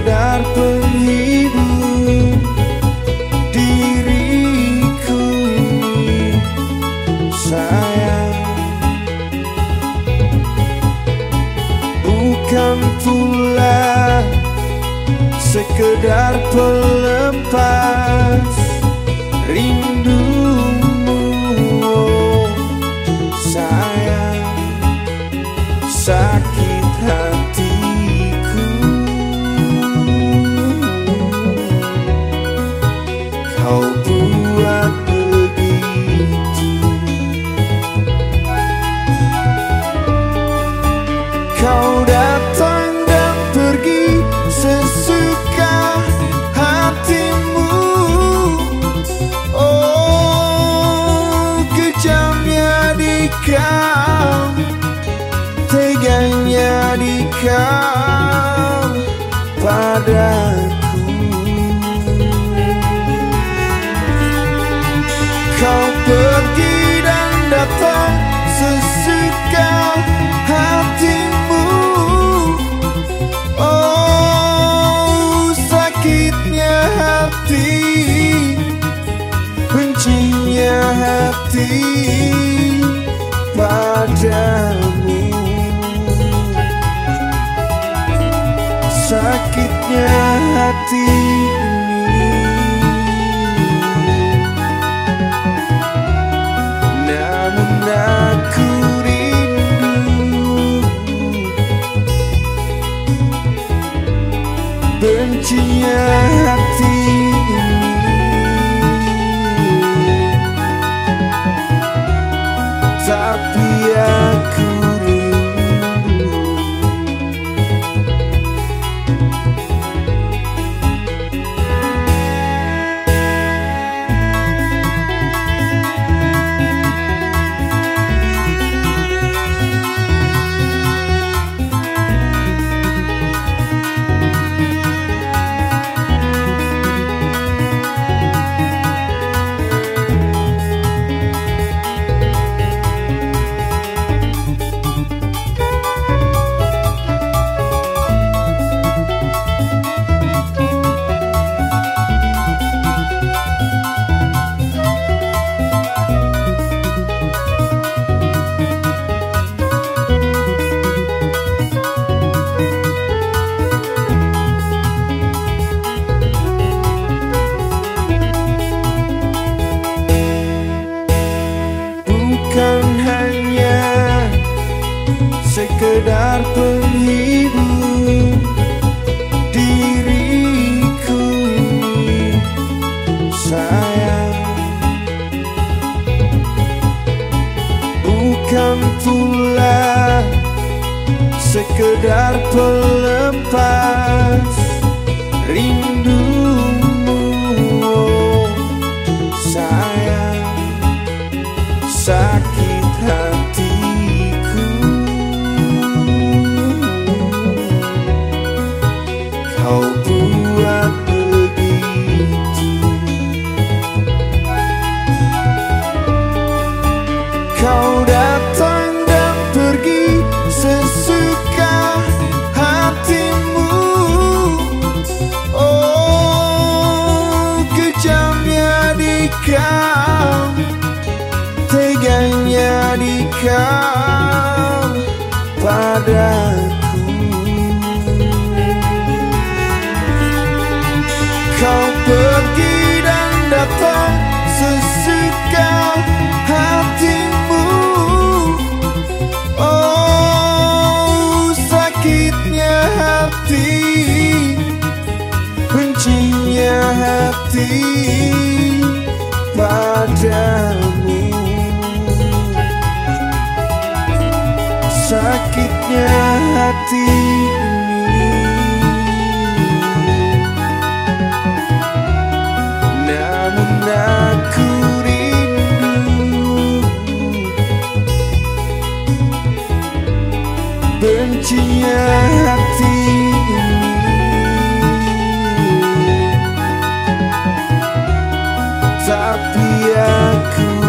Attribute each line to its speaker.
Speaker 1: sekedar penghibur diriku. Sayang bukan pula sekedar pelepas kau padaku. Kau pergi dan datang sesuka hatimu. Oh sakitnya hati Bencinya hati sakitnya hati ini. Namun aku rindu. Bencinya hati sekedar pelepas rindumu. Sayang sakit hatiku kau padaku. Kau pergi dan datang sesuka hatimu. Oh sakitnya hati Bencinya hati Hati Namun aku rindu Bencinya hati ini. Tapi aku